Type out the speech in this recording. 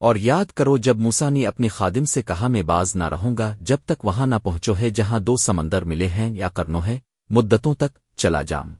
اور یاد کرو جب موسا نے اپنے خادم سے کہا میں باز نہ رہوں گا، جب تک وہاں نہ پہنچو ہے جہاں دو سمندر ملے ہیں یا کرنو ہے مدتوں تک چلا جام۔